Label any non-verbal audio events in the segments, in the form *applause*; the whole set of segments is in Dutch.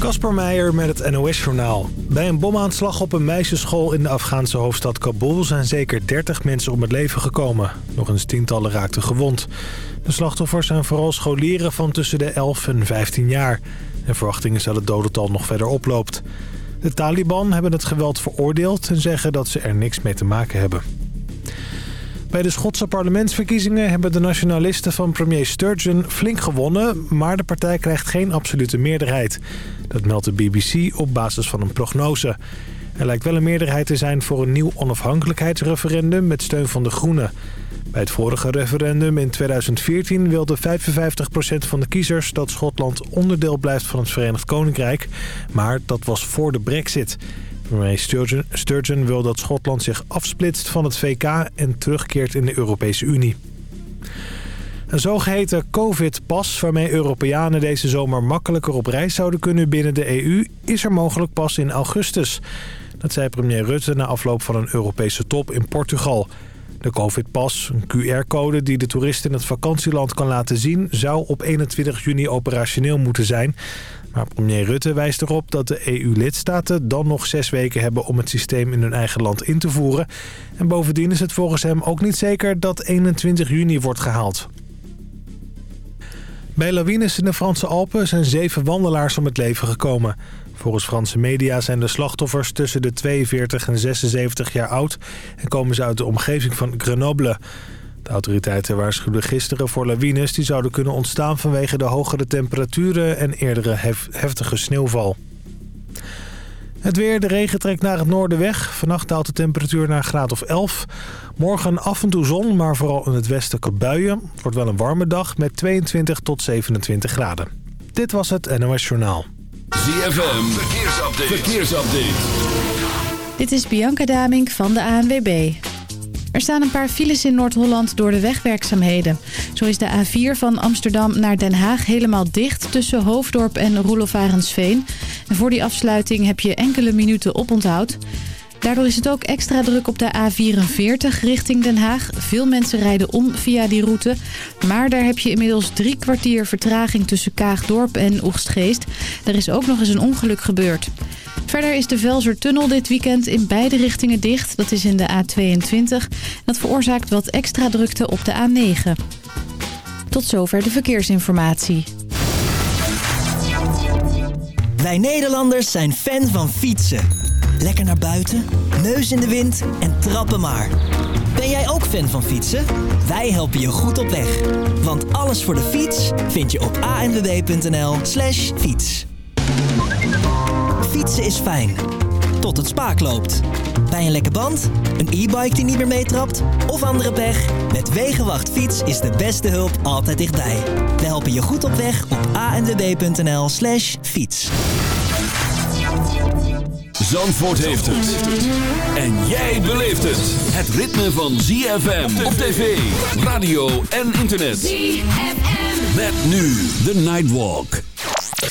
Kasper Meijer met het NOS-journaal. Bij een bomaanslag op een meisjesschool in de Afghaanse hoofdstad Kabul... zijn zeker 30 mensen om het leven gekomen. Nog eens tientallen raakten gewond. De slachtoffers zijn vooral scholieren van tussen de 11 en 15 jaar. En verwachting is dat het dodental nog verder oploopt. De Taliban hebben het geweld veroordeeld... en zeggen dat ze er niks mee te maken hebben. Bij de Schotse parlementsverkiezingen hebben de nationalisten van premier Sturgeon flink gewonnen... maar de partij krijgt geen absolute meerderheid. Dat meldt de BBC op basis van een prognose. Er lijkt wel een meerderheid te zijn voor een nieuw onafhankelijkheidsreferendum met steun van de Groenen. Bij het vorige referendum in 2014 wilde 55% van de kiezers dat Schotland onderdeel blijft van het Verenigd Koninkrijk. Maar dat was voor de brexit. Premier Sturgeon, Sturgeon wil dat Schotland zich afsplitst van het VK en terugkeert in de Europese Unie. Een zogeheten covid-pas waarmee Europeanen deze zomer makkelijker op reis zouden kunnen binnen de EU... is er mogelijk pas in augustus. Dat zei premier Rutte na afloop van een Europese top in Portugal. De covid-pas, een QR-code die de toerist in het vakantieland kan laten zien... zou op 21 juni operationeel moeten zijn... Maar premier Rutte wijst erop dat de EU-lidstaten dan nog zes weken hebben om het systeem in hun eigen land in te voeren. En bovendien is het volgens hem ook niet zeker dat 21 juni wordt gehaald. Bij lawines in de Franse Alpen zijn zeven wandelaars om het leven gekomen. Volgens Franse media zijn de slachtoffers tussen de 42 en 76 jaar oud... en komen ze uit de omgeving van Grenoble. De autoriteiten waarschuwden gisteren voor lawines die zouden kunnen ontstaan vanwege de hogere temperaturen en eerdere heftige sneeuwval. Het weer, de regen trekt naar het noorden weg. Vannacht daalt de temperatuur naar een graad of 11. Morgen af en toe zon, maar vooral in het westen buien. Het wordt wel een warme dag met 22 tot 27 graden. Dit was het NOS Journaal. ZFM, verkeersupdate. verkeersupdate. Dit is Bianca Damink van de ANWB. Er staan een paar files in Noord-Holland door de wegwerkzaamheden. Zo is de A4 van Amsterdam naar Den Haag helemaal dicht tussen Hoofddorp en Roelofarensveen. En voor die afsluiting heb je enkele minuten oponthoud. Daardoor is het ook extra druk op de A44 richting Den Haag. Veel mensen rijden om via die route. Maar daar heb je inmiddels drie kwartier vertraging tussen Kaagdorp en Oegstgeest. Er is ook nog eens een ongeluk gebeurd. Verder is de Velsertunnel dit weekend in beide richtingen dicht. Dat is in de A22. Dat veroorzaakt wat extra drukte op de A9. Tot zover de verkeersinformatie. Wij Nederlanders zijn fan van fietsen. Lekker naar buiten, neus in de wind en trappen maar. Ben jij ook fan van fietsen? Wij helpen je goed op weg. Want alles voor de fiets vind je op anwb.nl slash fiets. Fietsen is fijn. Tot het spaak loopt. Bij een lekke band, een e-bike die niet meer meetrapt of andere pech? Met Wegenwacht Fiets is de beste hulp altijd dichtbij. We helpen je goed op weg op anwb.nl slash fiets. Zandvoort heeft het. En jij beleeft het. Het ritme van ZFM op tv, radio en internet. ZFM. Met nu de Nightwalk.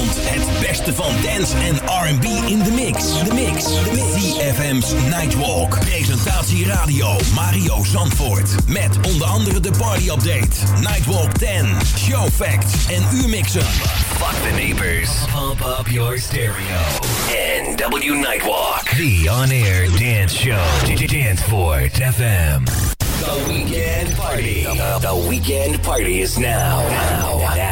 het beste van dance en R&B in de mix. De mix. De mix. Nightwalk. Presentatie radio Mario Zandvoort. Met onder andere de party update, Nightwalk 10, show facts en U-mixen. Fuck the neighbors. Pump up your stereo. NW Nightwalk. The on-air dance show. Danceport FM. The weekend party. The, the weekend party is. Now. Now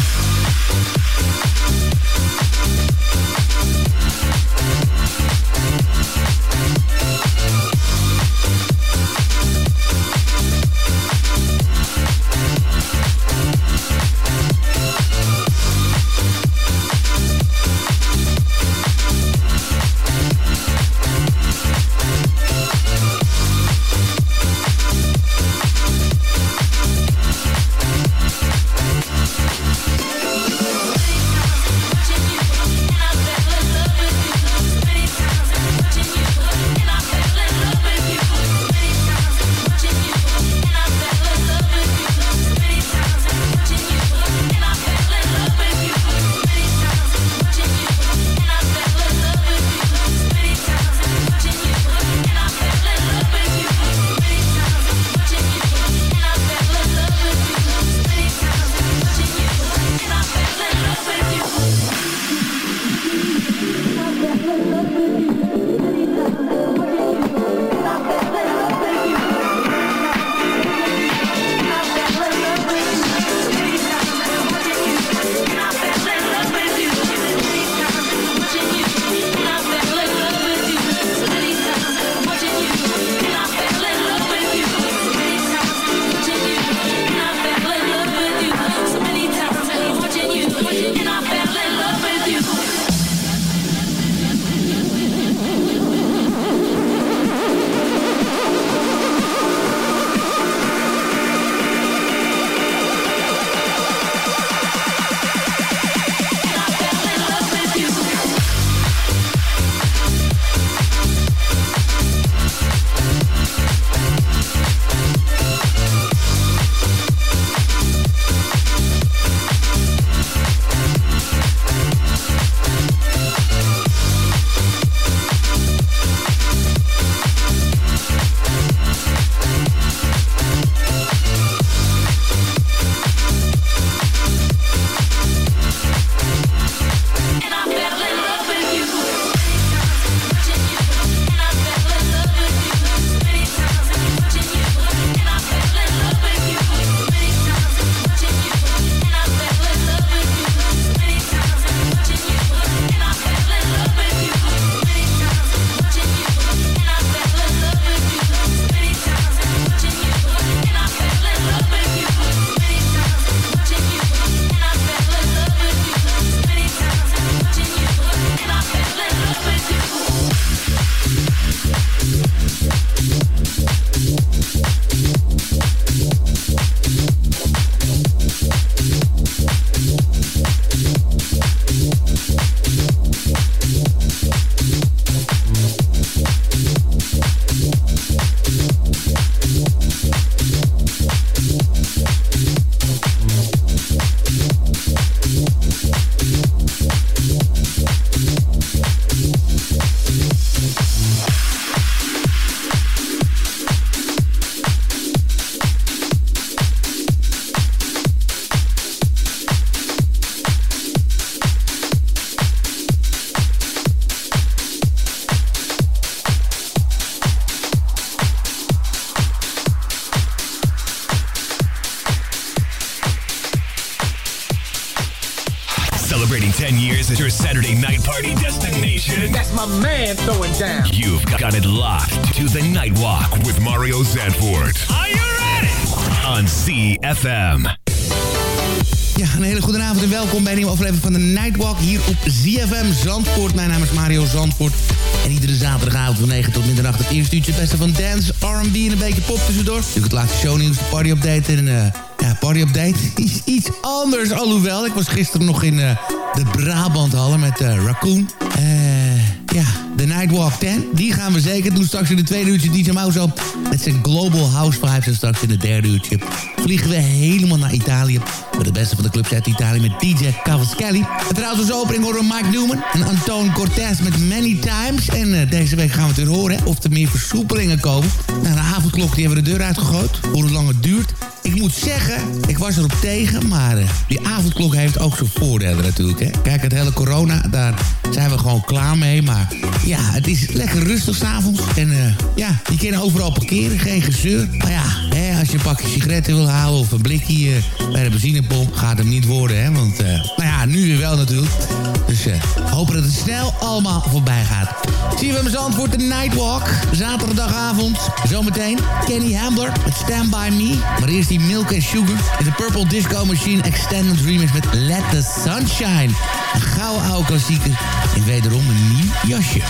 ZFM Zandvoort. Mijn naam is Mario Zandvoort. En iedere zaterdagavond van 9 tot middernacht het eerste uurtje beste van dance, R&B en een beetje pop tussendoor. Natuurlijk het laatste shownieuws, de party update en uh, ja, party update *laughs* is iets anders. Alhoewel, ik was gisteren nog in uh, de Brabanthallen met uh, Raccoon. Eh... Ja, de Nightwalk 10. Die gaan we zeker doen. Straks in de tweede uurtje DJ Mauzo met zijn Global House Vibes. En straks in het derde uurtje vliegen we helemaal naar Italië. Met het beste van de clubs uit Italië met DJ Cavaschelli. En trouwens als opening horen Mike Newman en Anton Cortez met Many Times. En uh, deze week gaan we het weer horen of er meer versoepelingen komen. Nou, de avondklok die hebben we de deur uitgegooid. Hoe lang het duurt. Ik moet zeggen, ik was erop tegen, maar uh, die avondklok heeft ook zijn voordelen natuurlijk. Hè. Kijk, het hele corona, daar zijn we gewoon klaar mee. Maar ja, het is lekker rustig s'avonds. En uh, ja, je kan overal parkeren, geen gezeur. Maar ja, hè, als je een pakje sigaretten wil of een blikje uh, bij de benzinepomp... gaat hem niet worden, hè. Want, nou ja, nu weer wel natuurlijk. Dus hopen dat het snel allemaal voorbij gaat. Zien we hem antwoord de Nightwalk. Zaterdagavond, zometeen Kenny Hambler met Stand By Me. Maar eerst die Milk and Sugar in de Purple Disco Machine Extended Remix met Let the Sunshine. Een gouden oude klassieker in wederom een nieuw jasje.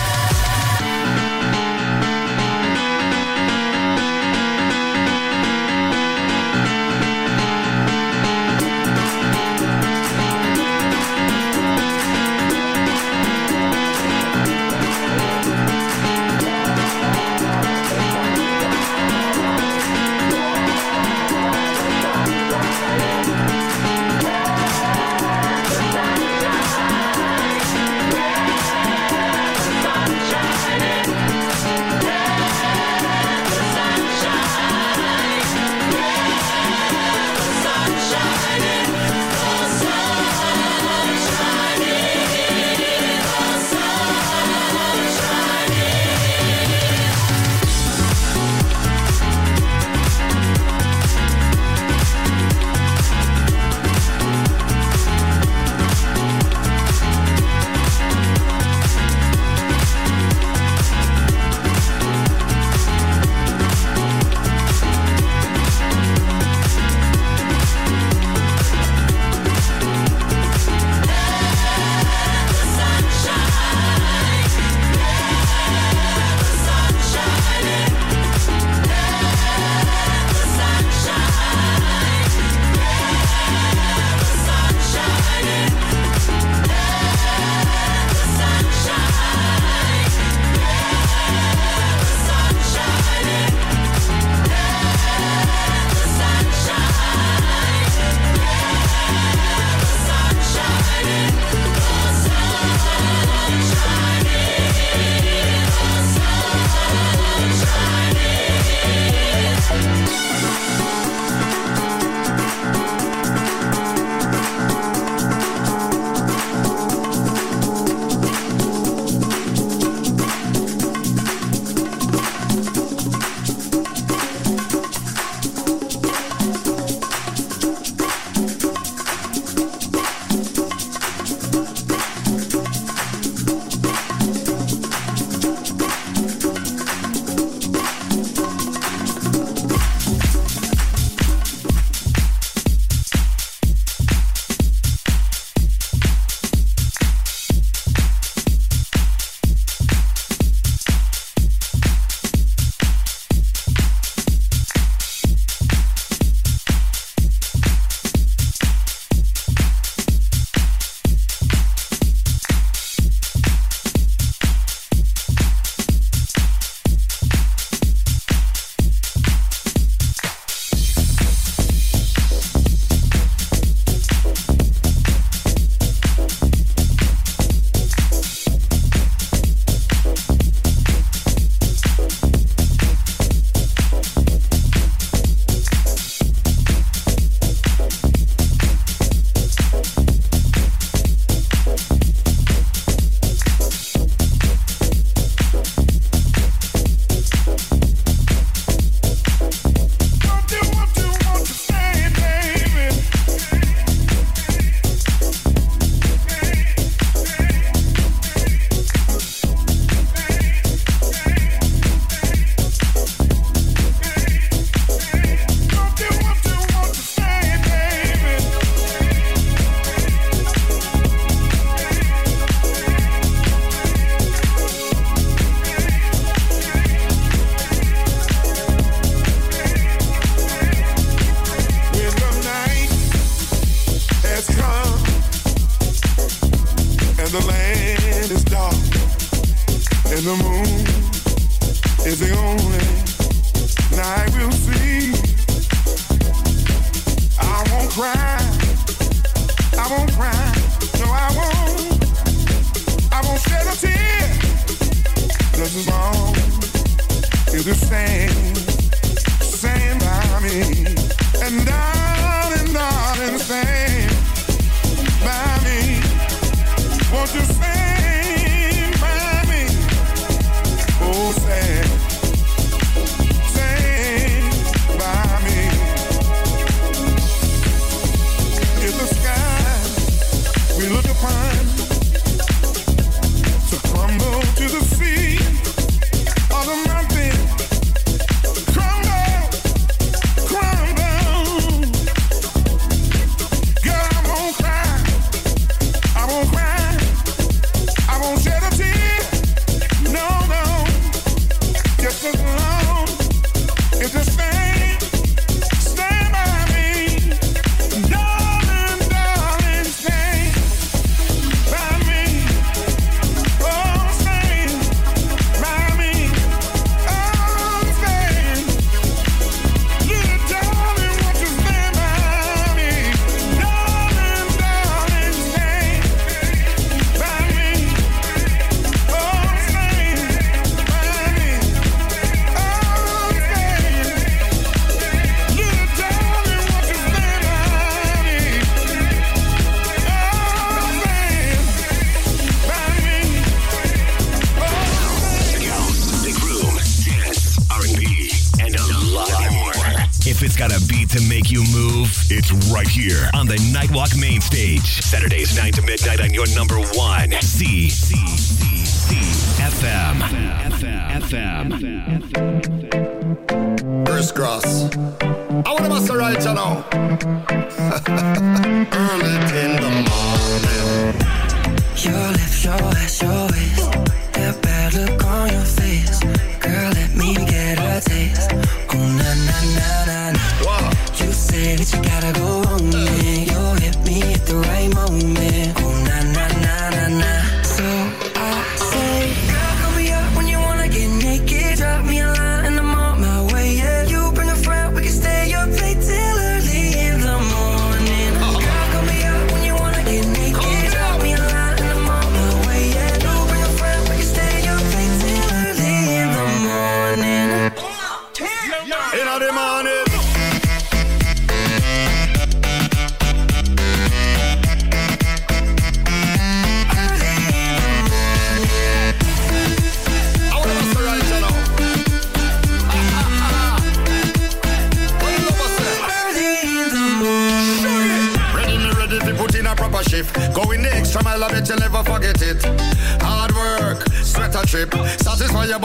Saturdays 9 to midnight on your number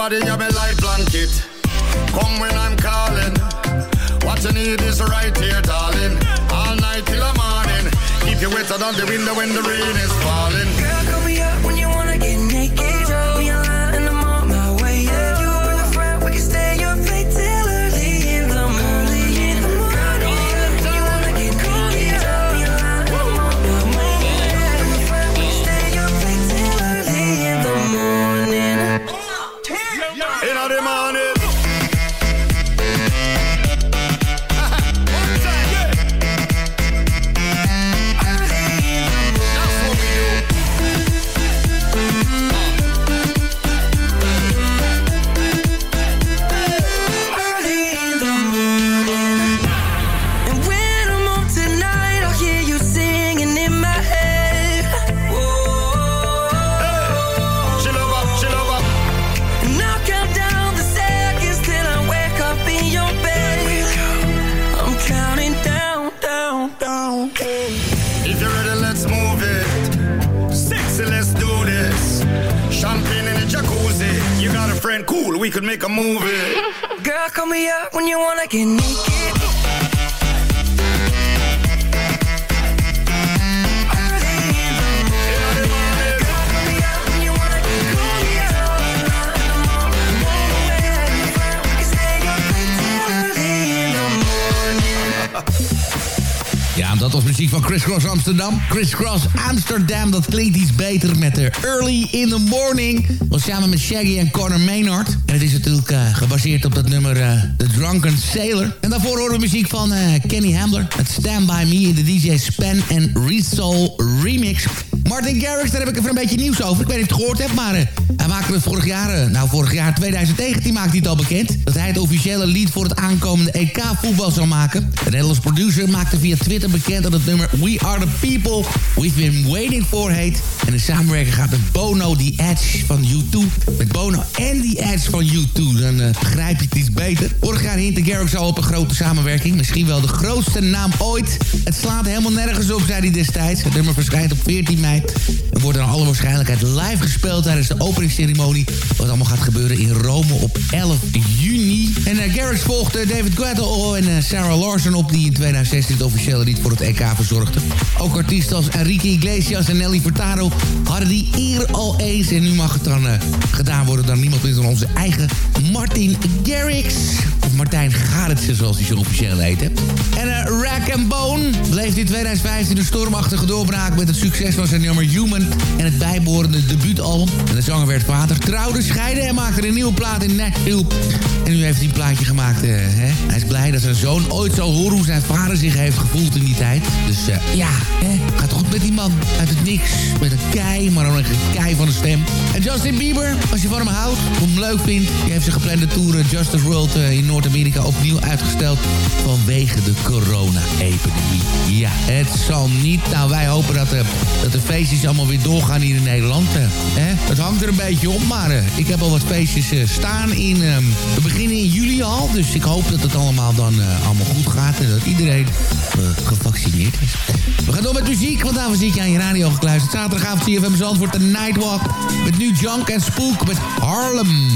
Satisfy your body, you're my light blanket. Come when I'm calling. What you need is right here, darling. All night till the morning. Keep you wetter than the window when the rain is falling. When you wanna get naked. Was muziek van Chris Cross Amsterdam. Chris Cross Amsterdam, dat klinkt iets beter met de Early in the Morning. Was samen met Shaggy en Conor Maynard. En het is natuurlijk eh, gebaseerd op dat nummer eh, The Drunken Sailor. En daarvoor horen we muziek van eh, Kenny Hamler. Het Stand By Me in de DJ Span en Resoul remix. Martin Garrix, daar heb ik even een beetje nieuws over. Ik weet niet of je het gehoord hebt, maar hij maakte het vorig jaar... eh, nou, vorig jaar 2019 maakte hij het al bekend... dat hij het officiële lied voor het aankomende EK-voetbal zou maken. De Nederlandse producer maakte via Twitter bekend dat het nummer We Are The People We've Been Waiting For heet. En de samenwerking gaat met Bono The Edge van U2. Met Bono en The Edge van U2. Dan eh, begrijp je het iets beter. Vorig jaar hintte Garrix al op een grote samenwerking. Misschien wel de grootste naam ooit. Het slaat helemaal nergens op, zei hij destijds. Het nummer verschijnt op 14 mei. En wordt dan alle waarschijnlijkheid live gespeeld tijdens de openingsceremonie. Wat allemaal gaat gebeuren in Rome op 11 juni. En uh, Garrix volgde David Guetta en eh, Sarah Larson op... die in 2016 het officiële lied voor het EK verzorgden. Ook artiesten als Enrique Iglesias en Nelly Furtado hadden die eer al eens. En nu mag het dan gedaan worden door niemand minder dan onze eigen Martin Garrix. Of Martijn Garitsen, zoals hij zo officieel heet. En uh, Rack and Bone bleef in 2015 een stormachtige doorbraak... met het succes van zijn nummer Human en het bijbehorende debuutalbum. En de zanger vader, trouwde, scheiden en maakte een nieuwe plaat in Nashville. En nu heeft hij een plaatje gemaakt. Uh, hè? Hij is blij dat zijn zoon ooit zal horen hoe zijn vader zich heeft gevoeld in die tijd. Dus uh, ja, hè? gaat goed met die man. Uit het niks, met een kei, maar dan een kei van een stem. En Justin Bieber, als je van hem houdt, of hem leuk vindt... die heeft zijn geplande tour Justice World in Noord- Zuid-Amerika opnieuw uitgesteld vanwege de corona-epidemie. Ja, het zal niet. Nou, wij hopen dat, dat de feestjes allemaal weer doorgaan hier in Nederland. hè? Het hangt er een beetje op, maar ik heb al wat feestjes staan in... Ehm, we beginnen in juli al, dus ik hoop dat het allemaal dan allemaal goed gaat en dat iedereen gevaccineerd is. We gaan door met muziek, want daar zie ik aan je radio gekluisterd. Zaterdagavond zie je van Zandvoort de Nightwalk. Met nu Junk en Spook met Harlem.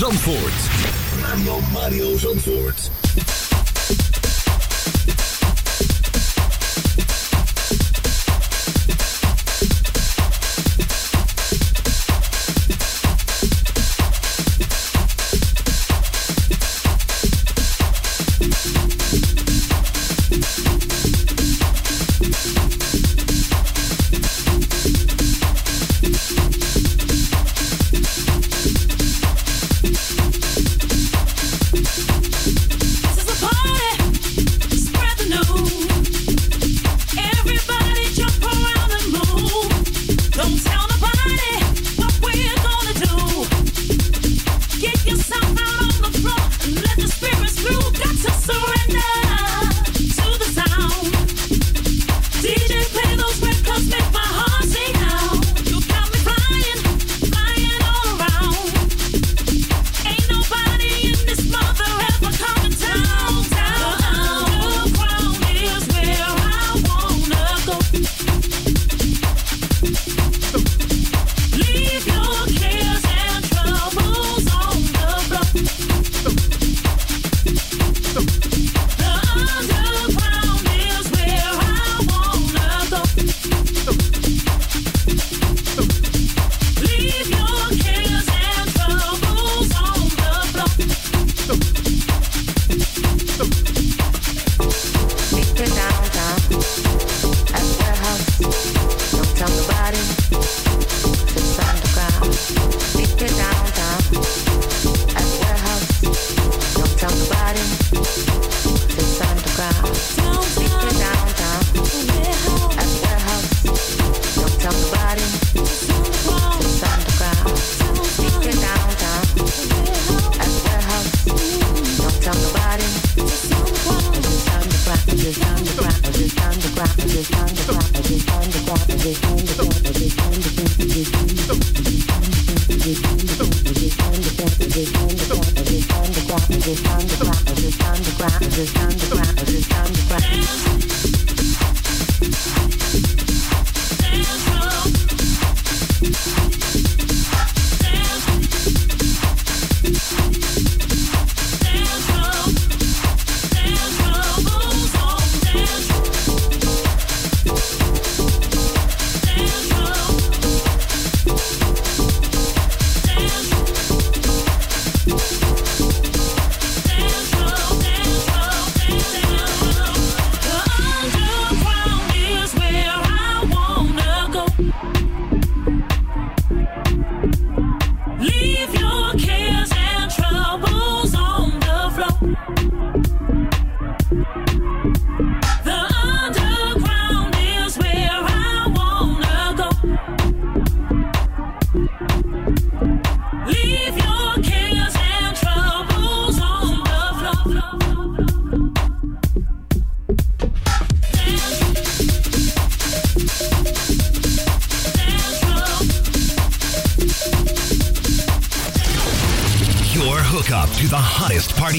Zandvoort.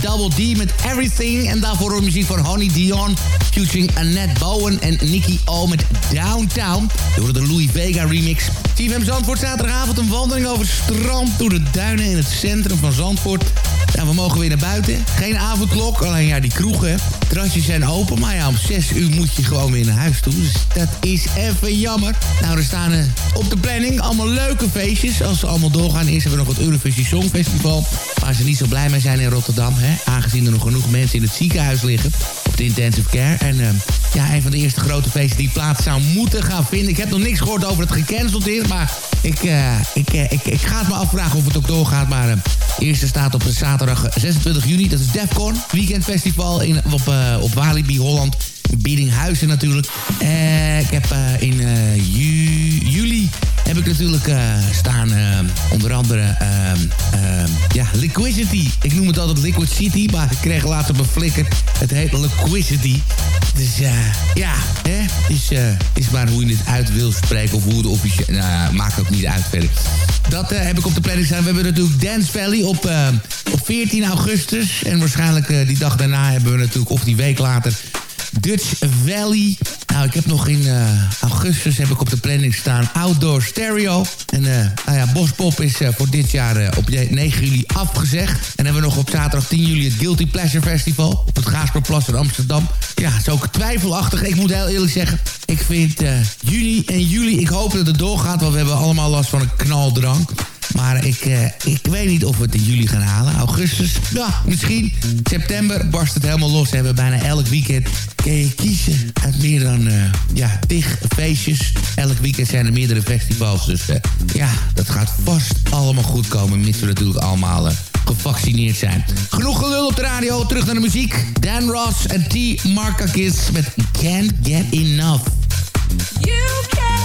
Double D met Everything. En daarvoor de muziek van Honey Dion. Featuring Annette Bowen en Nicky O met Downtown. Door de Louis Vega remix. TVM Zandvoort zaterdagavond een wandeling over strand... door de duinen in het centrum van Zandvoort. Ja, we mogen weer naar buiten. Geen avondklok, alleen ja, die kroegen. Terrasjes zijn open, maar ja, om 6 uur moet je gewoon weer naar huis toe. Dus dat is even jammer. Nou, er staan uh, op de planning allemaal leuke feestjes. Als ze allemaal doorgaan, eerst hebben we nog het Eurovisie Songfestival. Waar ze niet zo blij mee zijn in Rotterdam. Hè? Aangezien er nog genoeg mensen in het ziekenhuis liggen. Op de intensive care. En uh, ja, een van de eerste grote feesten die plaats zou moeten gaan vinden. Ik heb nog niks gehoord over het gecanceld is. Maar ik, uh, ik, uh, ik, ik ga het me afvragen of het ook doorgaat. Maar uh, eerste staat op zaterdag 26 juni. Dat is Defcon. Weekendfestival in, op, op Walibi Holland. Biddinghuizen natuurlijk. ik heb in ju juli heb ik natuurlijk uh, staan onder andere ehm, ehm, ja, Liquidity. Ik noem het altijd Liquid City, maar ik kreeg later mijn. Het heet Liquidity. Dus ja, hè, is, is maar hoe je het uit wil spreken of hoe het officieel... Nou, maakt ook niet uit verder. Dat heb ik op de planning staan. We hebben natuurlijk Dance Valley op, op 14 augustus. En waarschijnlijk die dag daarna hebben we natuurlijk, of die week later... Dutch Valley. Nou, ik heb nog in uh, augustus heb ik op de planning staan Outdoor Stereo. En uh, nou ja, Bospop is uh, voor dit jaar op 9 juli afgezegd. En hebben we nog op zaterdag 10 juli het Guilty Pleasure Festival. Op het Gaasperplas in Amsterdam. Ja, het is ook twijfelachtig. Ik moet heel eerlijk zeggen, ik vind juni en juli, ik hoop dat het doorgaat. Want we hebben allemaal last van een knaldrang. Maar ik, uh, ik weet niet of we het in juli gaan halen. Augustus, ja, misschien. September barst het helemaal los. We hebben bijna elk weekend kun je kiezen uit meer dan uh, ja, tig feestjes. Elk weekend zijn er meerdere festivals. Dus uh, ja, dat gaat vast allemaal goed komen. Mits we natuurlijk allemaal gevaccineerd zijn. Genoeg gelul op de radio. Terug naar de muziek. Dan Ross en T. Markakis met Can't Get Enough. You DJs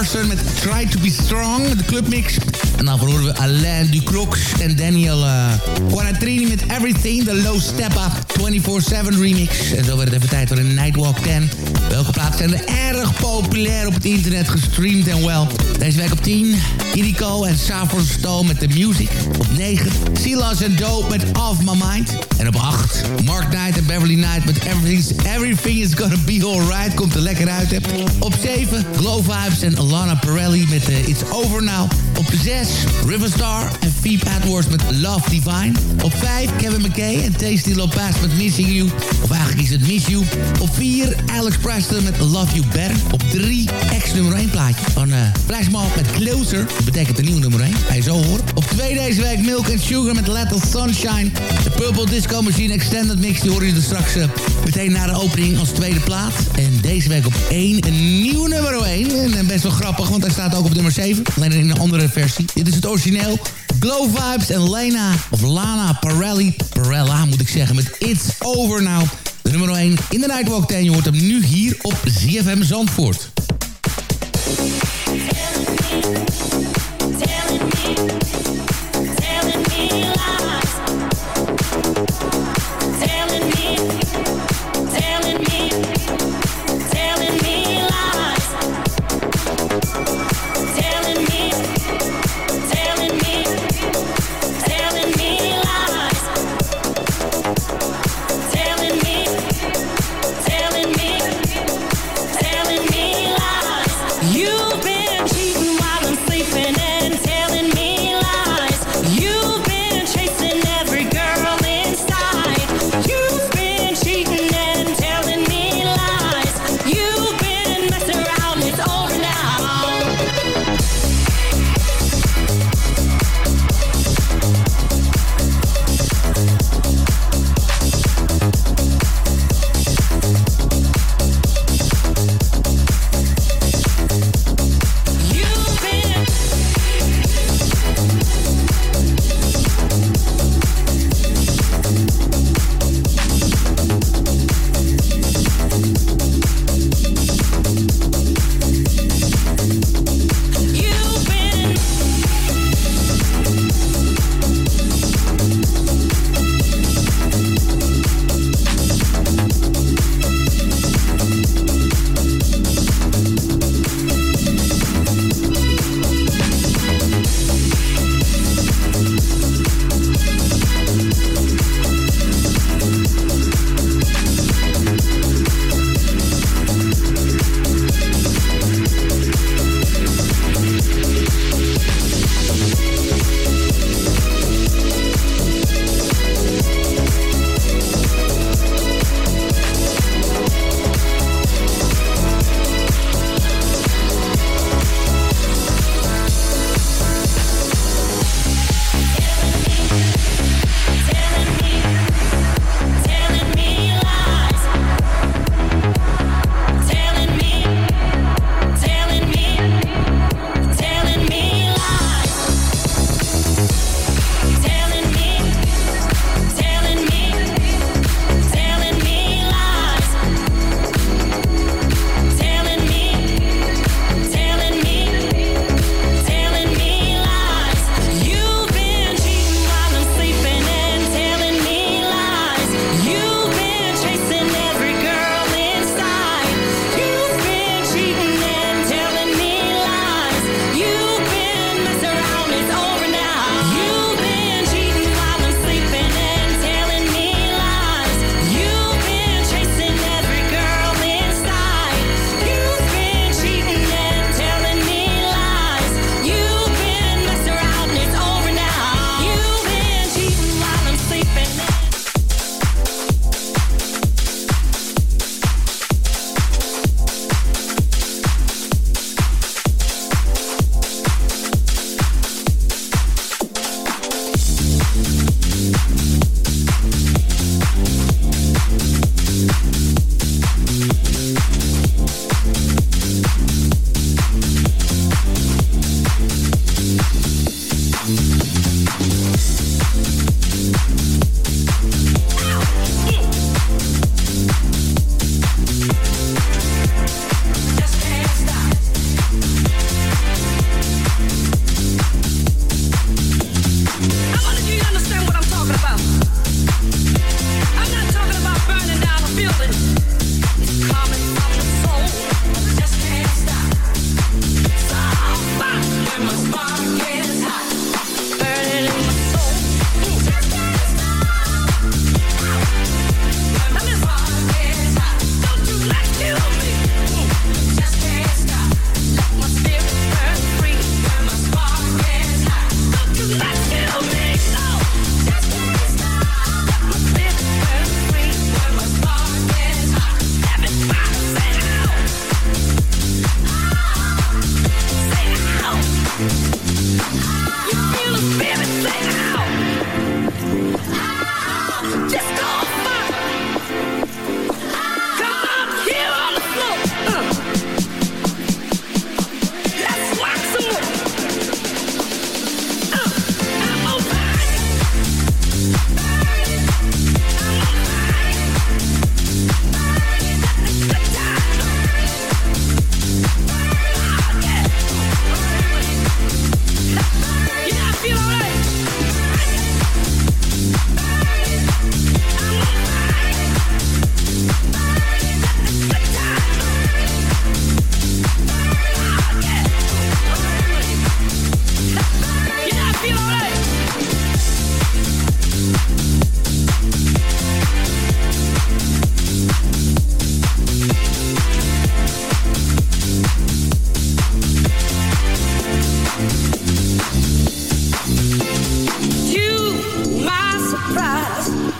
met Try to be Strong, de clubmix. En dan horen we Alain Ducrox en Daniel uh, Guanatrini met Everything, de Low Step Up 24-7 remix. En zo werd het even tijd voor een Nightwalk 10. Welke plaatsen zijn er erg populair op het internet gestreamd en wel. Deze week op 10, Iriko en Savor Stone met The Music. Op 9, Silas en Dope met Off My Mind. En op 8, Mark Knight en Beverly Knight met Everything, Everything is Gonna Be Alright. Komt er lekker uit, hè. Op 7, Glow Vibes en Alana Pirelli met uh, It's Over Now. Op 6, Riverstar en Phoebe Edwards met Love Divine. Op 5, Kevin McKay en Tasty Lopez met Missing You. Of eigenlijk is het Miss You. Op 4, Alex Preston met Love You Better. Op 3, ex-nummer 1 plaatje van uh, Flashmob met Closer. Dat betekent de nieuwe nummer 1. Ga je zo horen. Op 2 deze week Milk and Sugar met Little Sunshine. De Purple Disco Machine Extended Mix. Die hoor je er straks uh, meteen na de opening als tweede plaat. En deze week op 1 een nieuwe nummer 1. En best wel grappig, want hij staat ook op nummer 7. Alleen in een andere versie. Dit is het origineel. Glow Vibes en Lena, of Lana Parelli, Parella moet ik zeggen, met It's Over Now. De nummer 1 in de Nightwalk 10. Je hoort hem nu hier op ZFM Zandvoort.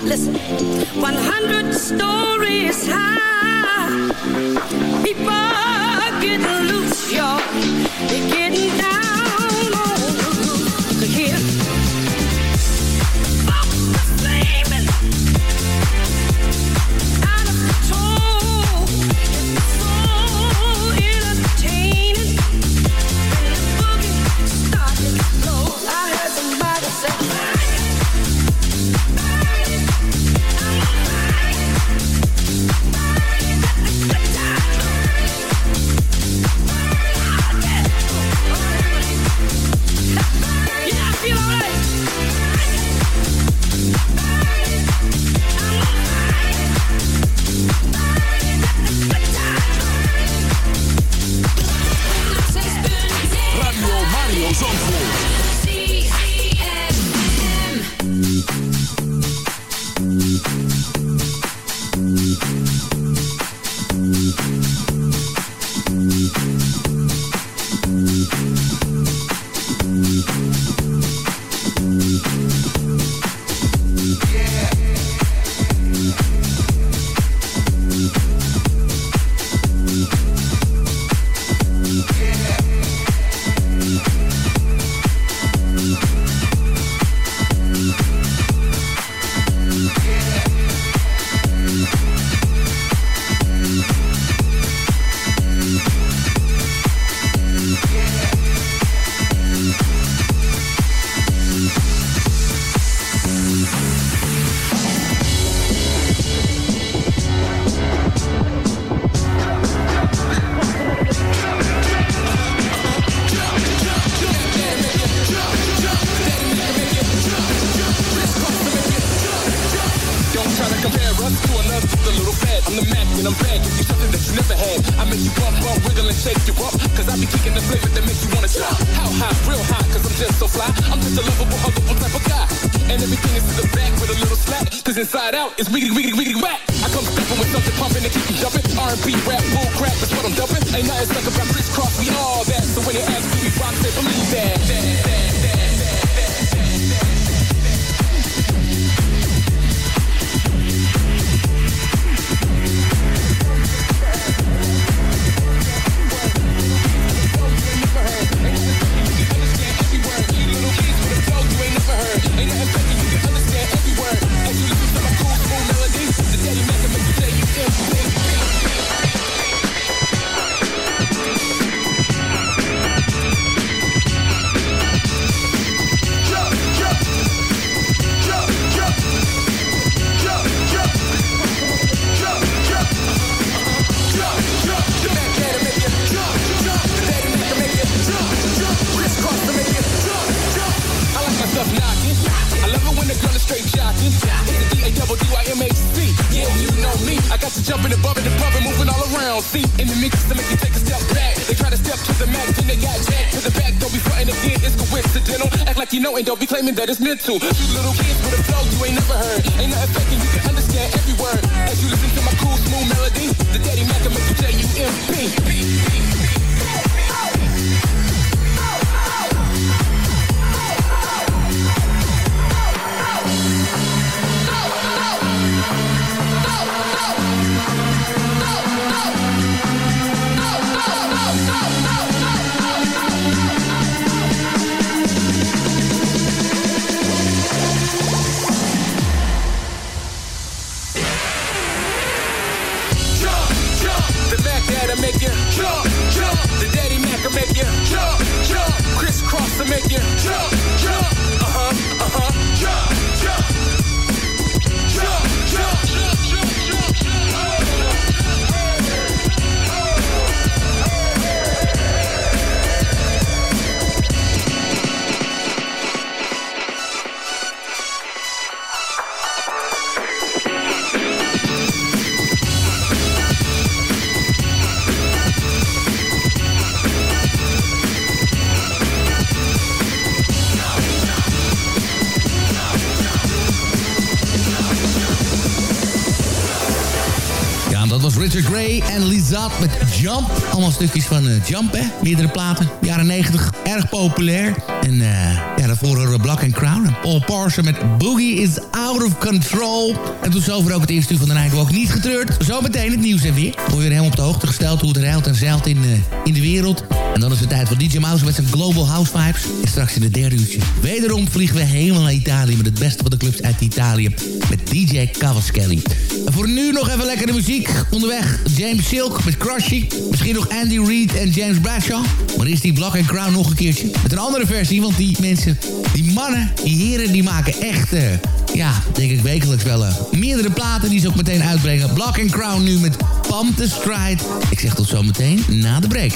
Listen, 100 stories high. People getting loose, y'all. They're getting down. It's wiggity wiggity. Meant to. You little kids with a flow you ain't never heard. Ain't nothing faking, you can understand every word. As you listen to my cool, smooth melody, the daddy Mac will make you jump, met Jump. Allemaal stukjes van eh, Jump, hè. Meerdere platen. Jaren 90, erg populair. En eh, ja, daarvoor horen we Black and Crown. En Paul Parser met Boogie is Out of Control. En tot zover ook het eerste uur van de Nightwalk. Niet getreurd. Zometeen het nieuws en weer. Word weer helemaal op de hoogte gesteld hoe het rijlt en zeilt in, eh, in de wereld. En dan is het tijd voor DJ Mouse met zijn Global House Vibes. En straks in het derde uurtje. Wederom vliegen we helemaal naar Italië met het beste van de clubs uit Italië. Met DJ Cavaschelli. En voor nu nog even lekkere muziek. Onderweg James Silk met Crushy. Misschien nog Andy Reid en James Bradshaw. Maar is die Black and Crown nog een keertje? Met een andere versie, want die mensen, die mannen, die heren, die maken echt... eh, ja, denk ik wekelijks wel eh, meerdere platen die ze ook meteen uitbrengen. Black and Crown nu met Pump the Stride. Ik zeg tot zometeen na de break.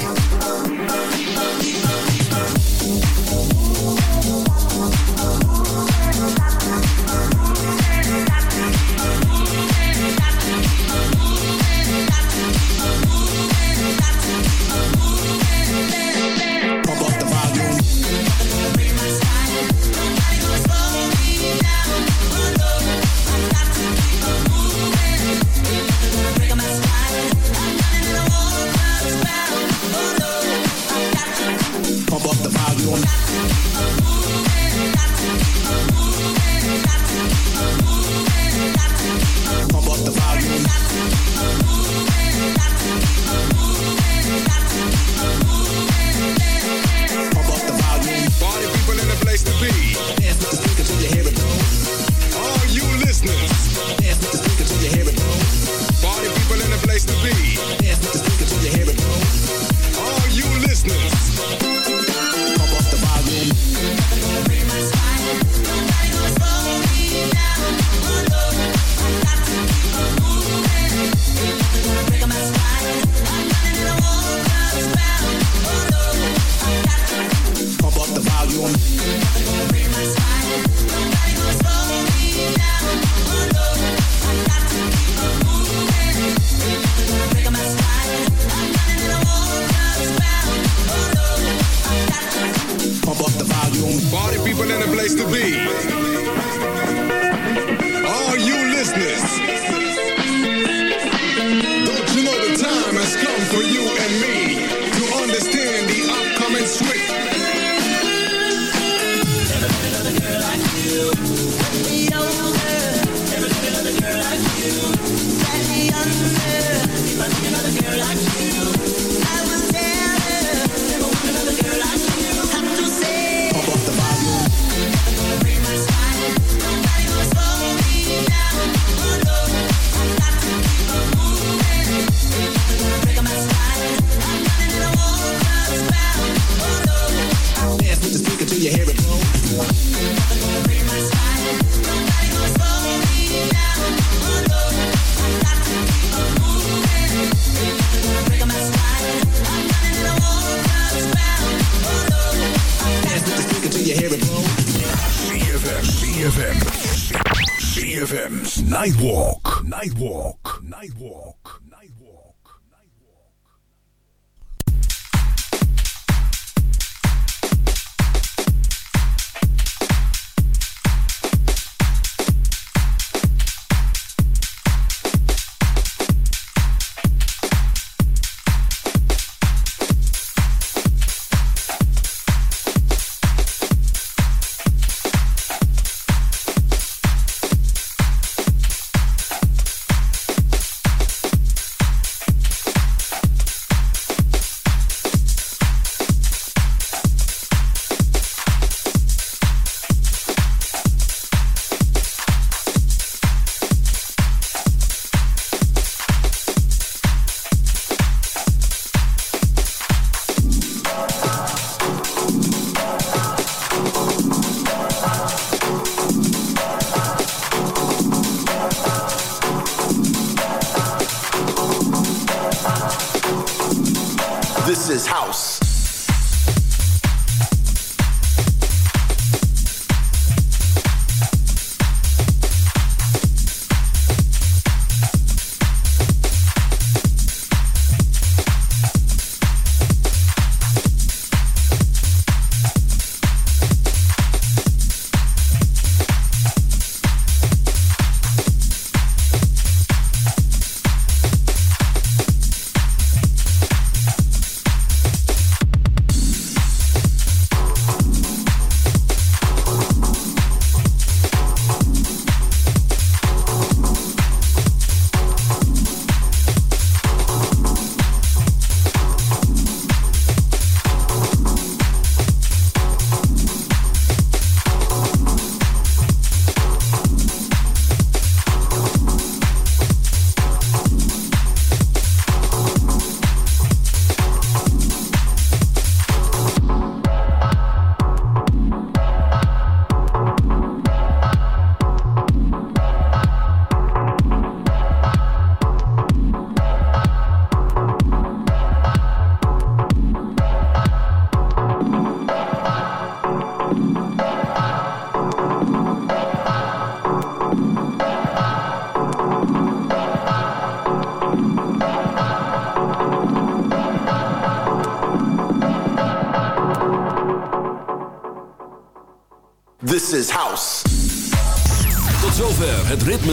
This is house.